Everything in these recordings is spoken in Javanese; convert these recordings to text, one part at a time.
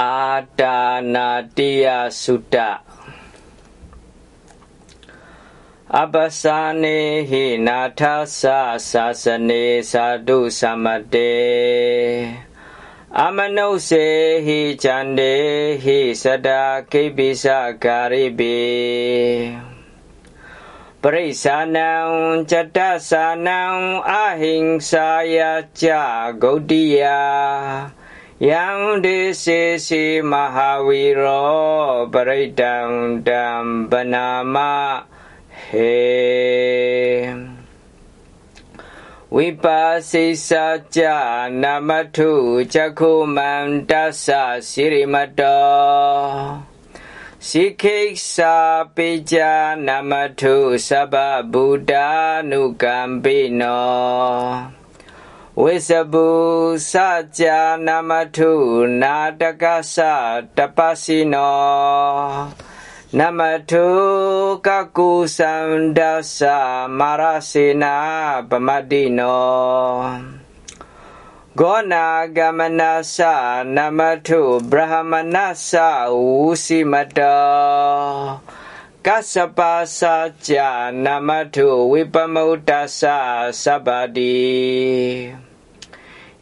ada Nadia Suda. Abasane hinatasa sasane sadu samade. Amanosehi candehi sada kibisa karibi Perisanang ahing saya jagodia yang di sisi Mahawiro beridang dan bernama He. Wipasi saja nama tu jaku mandasa sirimado. Sikik sapija nama tu sabab Buddha ဝီရောပရိတံတံပနာမဟေဝိပါစိစာကြနာမထုဇခုမန္တသစိရိမတောစိခိစာပိจาနာမထုသဗ္ဗဗုဒ္ဓ ानु ကံပိနောဝိစဘူစကြာနာမထုနာတကသတပစီနောနမထုကကုသန္ဒသမရစေနာပမတိနောဂောနာဂမနသနမထုဗြဟမနသဝုစီမတော ကသပါစာကြနမထုဝိပမုတ္တသသဗ္ဗတိ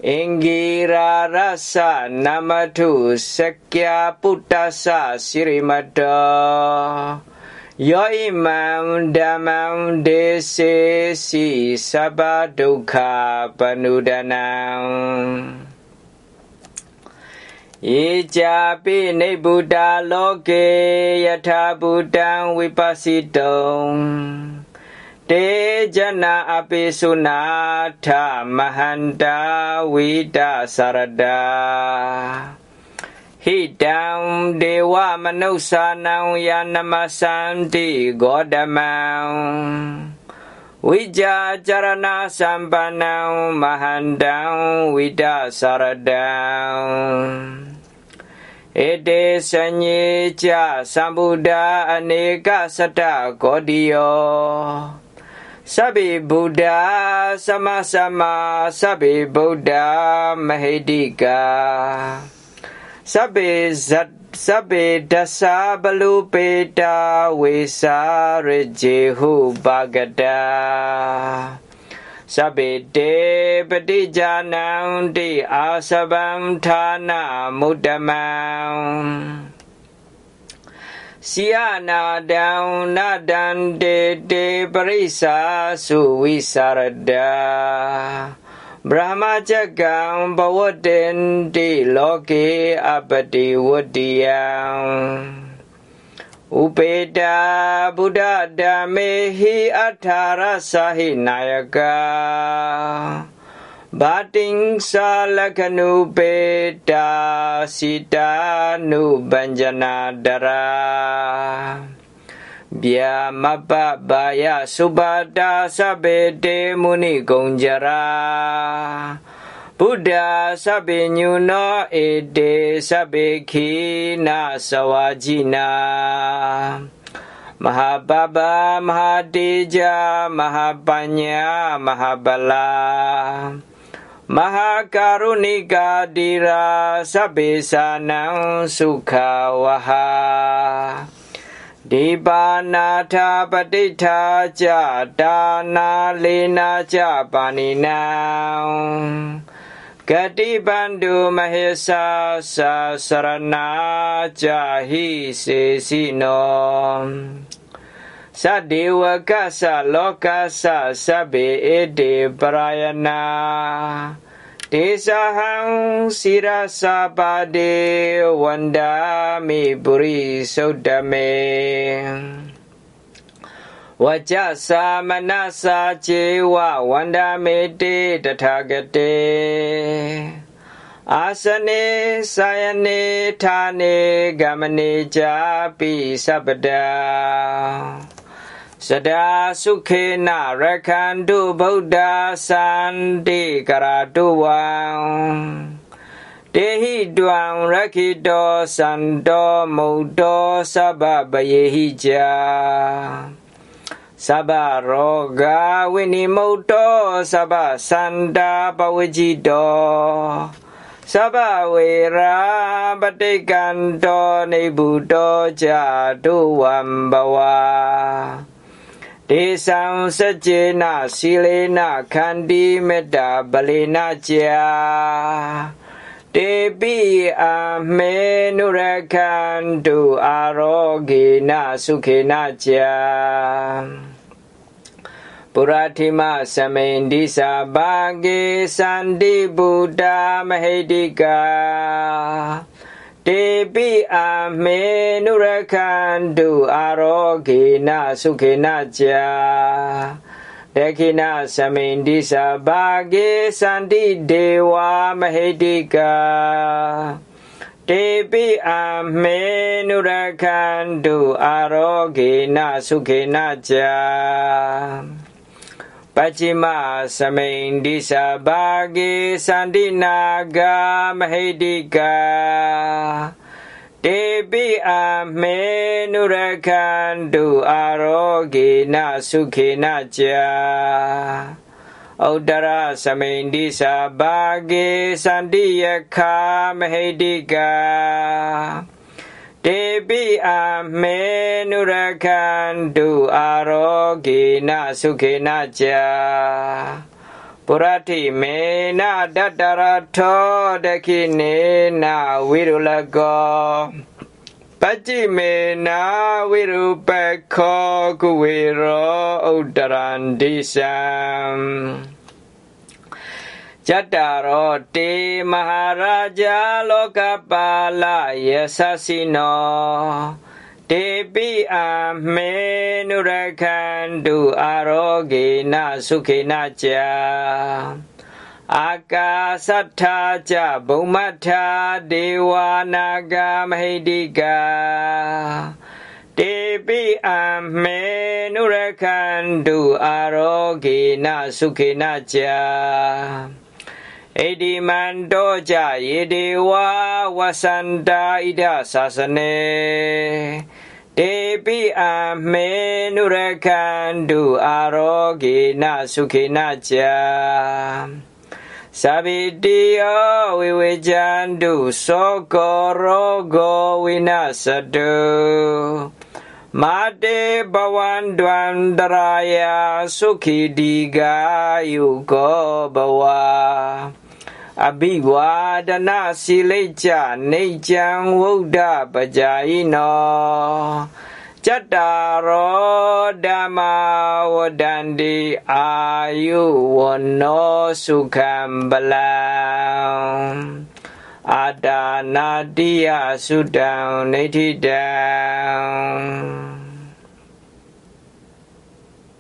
အင်္ဂိရာရသနမထုစက္ယပုတ္တသစိရိမတောယောဣမံဓမ္မံဒေစေစီသဗ္ဗဒုက္ခပနုဒနံ ယေကြပိနိဗ္ဗုဒလောကေယထာဘူတံဝိပစီတုံတေဇနာအပိစုနာထမဟန္တာဝိတသရတာဟိတံဒေဝမနုဿာနံယနမသန္တိဂေါတမံဝိจาจารณะสัมปันนังมหันตังวิตาสารดัง ဧတေစဉ္ညေကြသံဗုဒ္ဓအနေကသတ္တဂောတိယောသဗ္ဗေဗုဒ္ဓသမသမသဗ္ဗေဗုဒ္ဓမဟိတိကာသဗ္ဗေဇတ်သဗ္ဗေဒသဘလူပေတာဝေစာရဂျေဟုပါကတာ စဗ္ဗေတေပတိဇာနံတိအာစဗံဌာနမုဒ္ဓမံစီယနာတံနတံတေတေပရိစ္ဆာစုဝိสารဒာဗြဟ္မကြကံဘဝတ္တင်တိလောကေအပတိဝတ္တိယံ ဥပေတာဗုဒ္ဓဓမ္မေဟိအထာရသဟိနာယကဘာတိင်္စာလကနုပေတာစိတာနုပัญจနာဒရာဗျာမပဘာယသုပါတာသဗ္ဗေတေမုနိကုံကြရာ Buddha sabi nyuno ide sabi kina sawajina. Mahababa, Mahadija, Mahapanya, Mahabala. Mahakarunika dira sabi sanang sukawaha. Dibanata padita dana lina jabaninang. Katibandu mahesa sasarana jahi sesino. Sadewa kasa lokasa sabi ede parayana. Desahang sirasa pade wandami buri saudame. ဝကသလောကသသဗ္ဗေဧတေပရာယနာတေသဟံစိရသပါဒေဝန္ဒာမိပုရိသုတ္တမေဝကြသမနစာချေဝဝန္ဒမေတေတထာဂတေအာစနေသာယနေဌာနေဂမနေကြပိစပဒာစဒာစုခေနရခန္တုဗုဒ္ဓသန္တိကရာတုဝံတေဟိတဝံရခိတောသန္တောမုတ်တောသဗ္ဗပယေဟိကြာ သဗ္ဗရောဂဝိနိမုတ်တောသဗ္ဗသန္တာပဝจิတော သဗ္ဗဝေရာပတိကံတောနေဘူတောဇာတုဝံဘဝဒေသံစัจ ेနစီလေနခန္တီမေတ္တာပလေနကြာတေပိအမေနုရခန္တုအာရောဂေနသုခေနကြာ ပုရတိမသမိန်ဒီစာဘာဂေသန္တိဗုဒ္ဓမဟိတိကာတေပိအာမေနုရခန္တုအာရောဂေနသုခေနကြာတခိနသမိန်ဒီစာဘာဂေသန္တိဒေဝမဟိတိကာတေပိအာမေနုရခန္တုအာရောဂေနသုခေနကြာ Pachima Samendisa Bagi Sandinaga Mahidika. Debi Amenurakandu Arogina Sukhinaja Udara Samendisa Bagi Sandiyaka Mahidika. တေပိအာမေနုရကန္တုအာရောဂေနသုခေနကြာပုရတိမေနတတရထောတခိနေနဝိရုလကောပัจจิမေနဝိရုပခောကုဝေရောဥတ္တရန္တိသံ Chattaro te maharaja lokapala yasasino te pi amme nurakandu arogena sukhena cha akasattha cha bhumattha devanaga mahidika te pi amme nurakandu arogena sukhena cha ဣတိမန္တောကြယေဒေဝဝသန္တာဣဒသာစနေတေပိအမေနုရခန္တုအာရောဂေနသုခေနကြာသဗ္ဗတိယောဝိဝေဇန္တုသောကောရောဂောဝိနစတုမာတေဘဝန္တန္တရာယသုခိတိ มาเดบวันดวันดรายาสุขีดีกายุกบวาอภิวาดนาสิเลจานิจังวุดาปจายนอจตารดามาวดันดีอายุวโนสุขัมบลา ada Nadia sudah down,